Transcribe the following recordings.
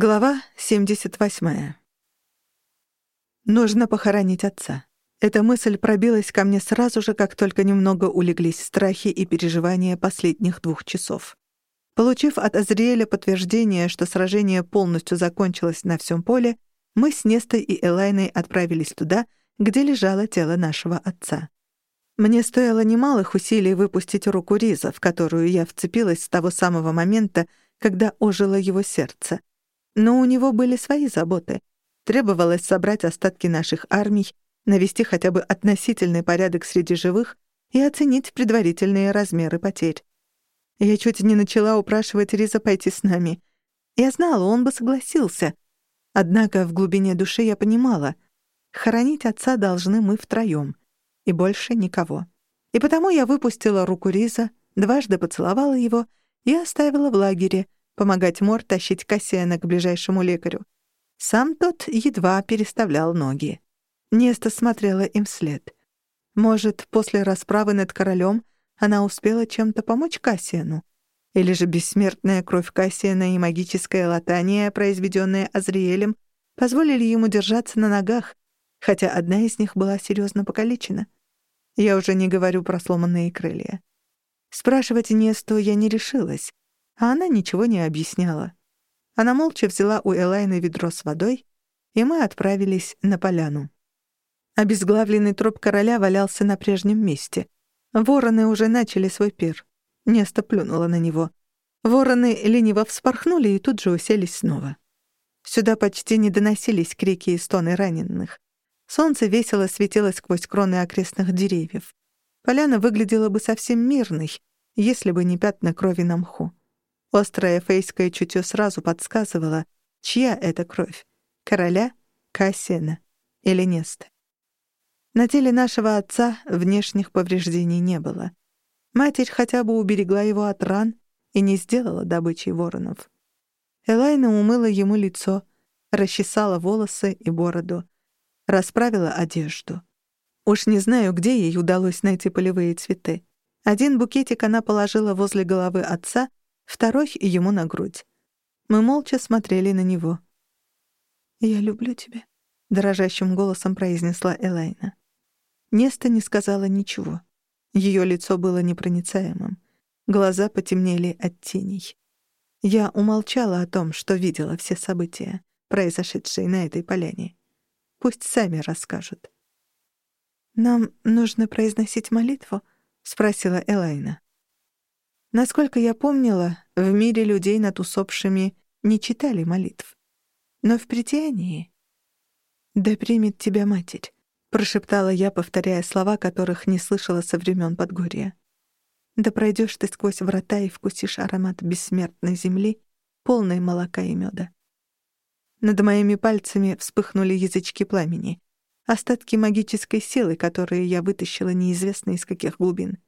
Глава 78. Нужно похоронить отца. Эта мысль пробилась ко мне сразу же, как только немного улеглись страхи и переживания последних двух часов. Получив от Азриэля подтверждение, что сражение полностью закончилось на всем поле, мы с Нестой и Элайной отправились туда, где лежало тело нашего отца. Мне стоило немалых усилий выпустить руку Риза, в которую я вцепилась с того самого момента, когда ожило его сердце — но у него были свои заботы. Требовалось собрать остатки наших армий, навести хотя бы относительный порядок среди живых и оценить предварительные размеры потерь. Я чуть не начала упрашивать Риза пойти с нами. Я знала, он бы согласился. Однако в глубине души я понимала, хоронить отца должны мы втроём, и больше никого. И потому я выпустила руку Риза, дважды поцеловала его и оставила в лагере — помогать Мор тащить Кассиана к ближайшему лекарю. Сам тот едва переставлял ноги. Неста смотрела им вслед. Может, после расправы над королем она успела чем-то помочь Кассиану? Или же бессмертная кровь Кассиана и магическое латание, произведенное Азриэлем, позволили ему держаться на ногах, хотя одна из них была серьезно покалечена? Я уже не говорю про сломанные крылья. Спрашивать Несту я не решилась, а она ничего не объясняла. Она молча взяла у Элайны ведро с водой, и мы отправились на поляну. Обезглавленный труп короля валялся на прежнем месте. Вороны уже начали свой пир. Неста плюнула на него. Вороны лениво вспорхнули и тут же уселись снова. Сюда почти не доносились крики и стоны раненых. Солнце весело светило сквозь кроны окрестных деревьев. Поляна выглядела бы совсем мирной, если бы не пятна крови на мху. Острое фейское чутье сразу подсказывало, чья это кровь — короля, Кассиена или Неста. На теле нашего отца внешних повреждений не было. Матерь хотя бы уберегла его от ран и не сделала добычей воронов. Элайна умыла ему лицо, расчесала волосы и бороду, расправила одежду. Уж не знаю, где ей удалось найти полевые цветы. Один букетик она положила возле головы отца, второй ему на грудь. Мы молча смотрели на него. «Я люблю тебя», — дрожащим голосом произнесла Элайна. Неста не сказала ничего. Ее лицо было непроницаемым. Глаза потемнели от теней. Я умолчала о том, что видела все события, произошедшие на этой поляне. Пусть сами расскажут. «Нам нужно произносить молитву?» — спросила Элайна. Насколько я помнила, в мире людей над усопшими не читали молитв. Но в притянии... «Да примет тебя Матерь», — прошептала я, повторяя слова, которых не слышала со времен Подгорья. «Да пройдешь ты сквозь врата и вкусишь аромат бессмертной земли, полной молока и меда». Над моими пальцами вспыхнули язычки пламени, остатки магической силы, которые я вытащила неизвестно из каких глубин.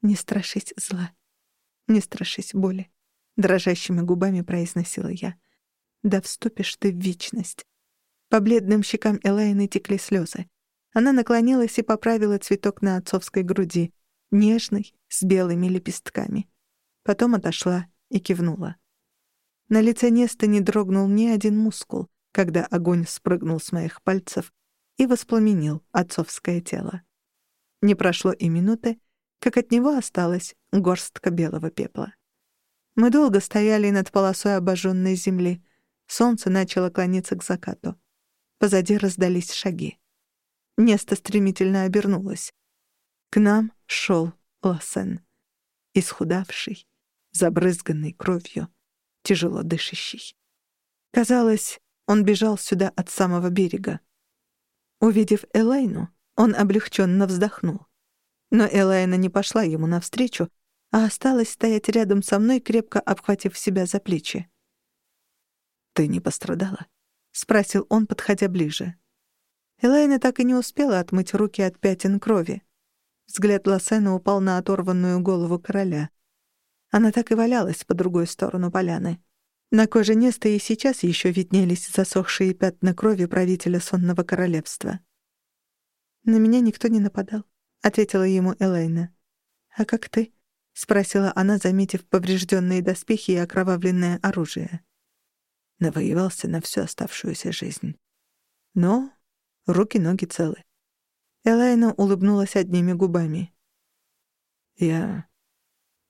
«Не страшись зла», «Не страшись боли», — дрожащими губами произносила я. «Да вступишь ты в вечность». По бледным щекам Элайны текли слезы. Она наклонилась и поправила цветок на отцовской груди, нежный, с белыми лепестками. Потом отошла и кивнула. На лице Неста не дрогнул ни один мускул, когда огонь спрыгнул с моих пальцев и воспламенил отцовское тело. Не прошло и минуты, как от него осталась горстка белого пепла. Мы долго стояли над полосой обожженной земли. Солнце начало клониться к закату. Позади раздались шаги. Место стремительно обернулось. К нам шел Лассен. Исхудавший, забрызганный кровью, тяжело дышащий. Казалось, он бежал сюда от самого берега. Увидев Элайну, он облегченно вздохнул. Но Элайна не пошла ему навстречу, а осталась стоять рядом со мной, крепко обхватив себя за плечи. «Ты не пострадала?» — спросил он, подходя ближе. Элайна так и не успела отмыть руки от пятен крови. Взгляд Лосена упал на оторванную голову короля. Она так и валялась по другой сторону поляны. На коже Неста и сейчас еще виднелись засохшие пятна крови правителя сонного королевства. На меня никто не нападал. — ответила ему Элейна. «А как ты?» — спросила она, заметив поврежденные доспехи и окровавленное оружие. Навоевался на всю оставшуюся жизнь. Но руки-ноги целы. Элайна улыбнулась одними губами. «Я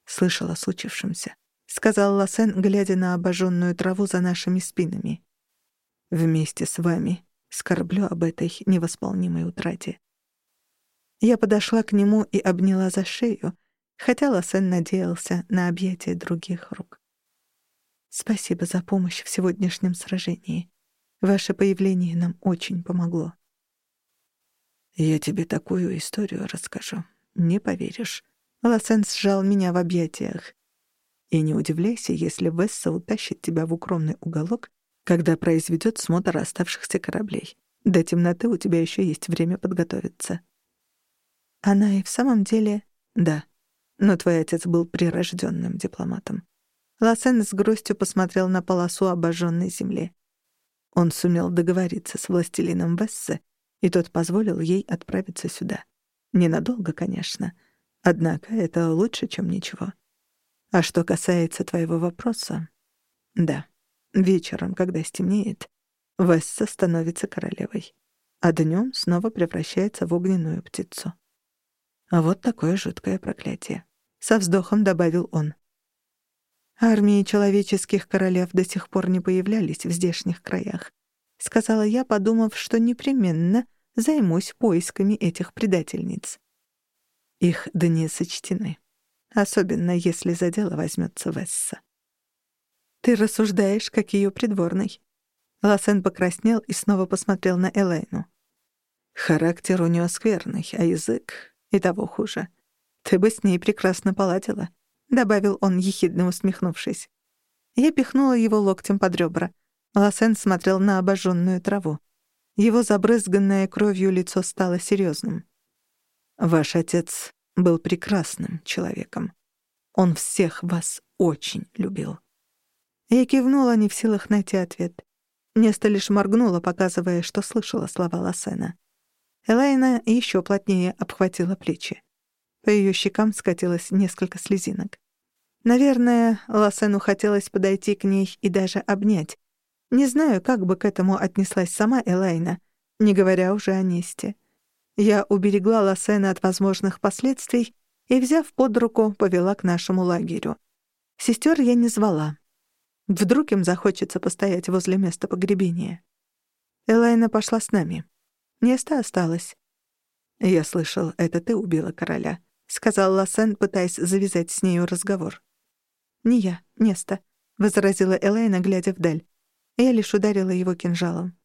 слышал о случившемся», — сказал Лосен, глядя на обожженную траву за нашими спинами. «Вместе с вами скорблю об этой невосполнимой утрате». Я подошла к нему и обняла за шею, хотя Лосен надеялся на объятие других рук. «Спасибо за помощь в сегодняшнем сражении. Ваше появление нам очень помогло». «Я тебе такую историю расскажу. Не поверишь». Лосен сжал меня в объятиях. «И не удивляйся, если Весса утащит тебя в укромный уголок, когда произведет смотр оставшихся кораблей. До темноты у тебя еще есть время подготовиться». «Она и в самом деле...» «Да. Но твой отец был прирожденным дипломатом. Лосен с грустью посмотрел на полосу обожженной земли. Он сумел договориться с властелином Вессе, и тот позволил ей отправиться сюда. Ненадолго, конечно. Однако это лучше, чем ничего. А что касается твоего вопроса... Да, вечером, когда стемнеет, Весса становится королевой, а днем снова превращается в огненную птицу. А вот такое жуткое проклятие. Со вздохом добавил он. Армии человеческих королев до сих пор не появлялись в здешних краях, сказала я, подумав, что непременно займусь поисками этих предательниц. Их дни сочтены, особенно если за дело возьмется Весса. Ты рассуждаешь, как ее придворный. Лосен покраснел и снова посмотрел на Элейну. Характер у нее скверный, а язык и того хуже. Ты бы с ней прекрасно поладила. — добавил он, ехидно усмехнувшись. Я пихнула его локтем под ребра. Лосен смотрел на обожженную траву. Его забрызганное кровью лицо стало серьезным. «Ваш отец был прекрасным человеком. Он всех вас очень любил». Я кивнула, не в силах найти ответ. Неста лишь моргнула, показывая, что слышала слова Лосена. Элайна еще плотнее обхватила плечи. По ее щекам скатилось несколько слезинок. Наверное, Лосену хотелось подойти к ней и даже обнять. Не знаю, как бы к этому отнеслась сама Элайна, не говоря уже о Несте. Я уберегла Лосена от возможных последствий и, взяв под руку, повела к нашему лагерю. Сестер я не звала. Вдруг им захочется постоять возле места погребения. Элайна пошла с нами. Неста осталась. «Я слышал, это ты убила короля», — сказал Лассен, пытаясь завязать с нею разговор. «Не я, Неста», — возразила Элейна, глядя вдаль. Я лишь ударила его кинжалом.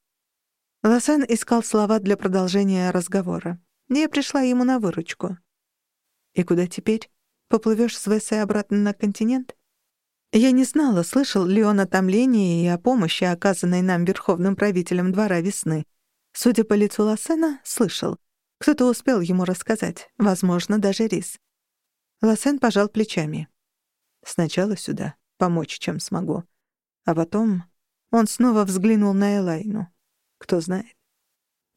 Лассен искал слова для продолжения разговора. Я пришла ему на выручку. «И куда теперь? Поплывешь с Вессой обратно на континент?» Я не знала, слышал ли он о томлении и о помощи, оказанной нам верховным правителем двора весны. Судя по лицу Лассена, слышал. Кто-то успел ему рассказать, возможно, даже Рис. Лосен пожал плечами. «Сначала сюда, помочь, чем смогу. А потом...» Он снова взглянул на Элайну. «Кто знает?»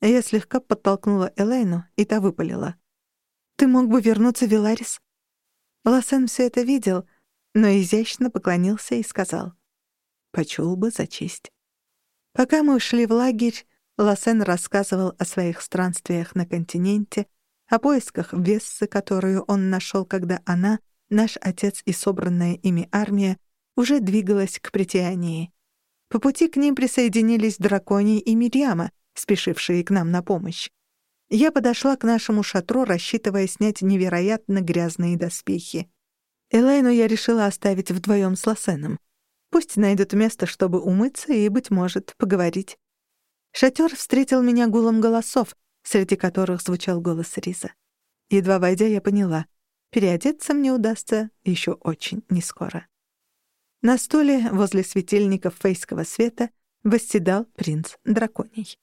Я слегка подтолкнула Элайну, и та выпалила. «Ты мог бы вернуться Виларис?» Лосен все это видел, но изящно поклонился и сказал. «Почул бы за честь». Пока мы шли в лагерь, Лассен рассказывал о своих странствиях на континенте, о поисках Вессы, которую он нашел, когда она, наш отец и собранная ими армия, уже двигалась к притянии. По пути к ним присоединились Драконий и Мирьяма, спешившие к нам на помощь. Я подошла к нашему шатру, рассчитывая снять невероятно грязные доспехи. Элайну я решила оставить вдвоем с Лассеном. Пусть найдут место, чтобы умыться и, быть может, поговорить. Шатер встретил меня гулом голосов, среди которых звучал голос Риза. Едва войдя, я поняла, переодеться мне удастся еще очень нескоро. На стуле возле светильников фейского света восседал принц драконий.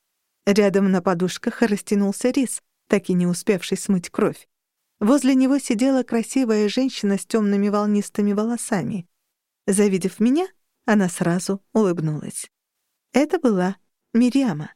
Рядом на подушках растянулся Риз, так и не успевший смыть кровь. Возле него сидела красивая женщина с темными волнистыми волосами. Завидев меня, она сразу улыбнулась. Это была Мириама.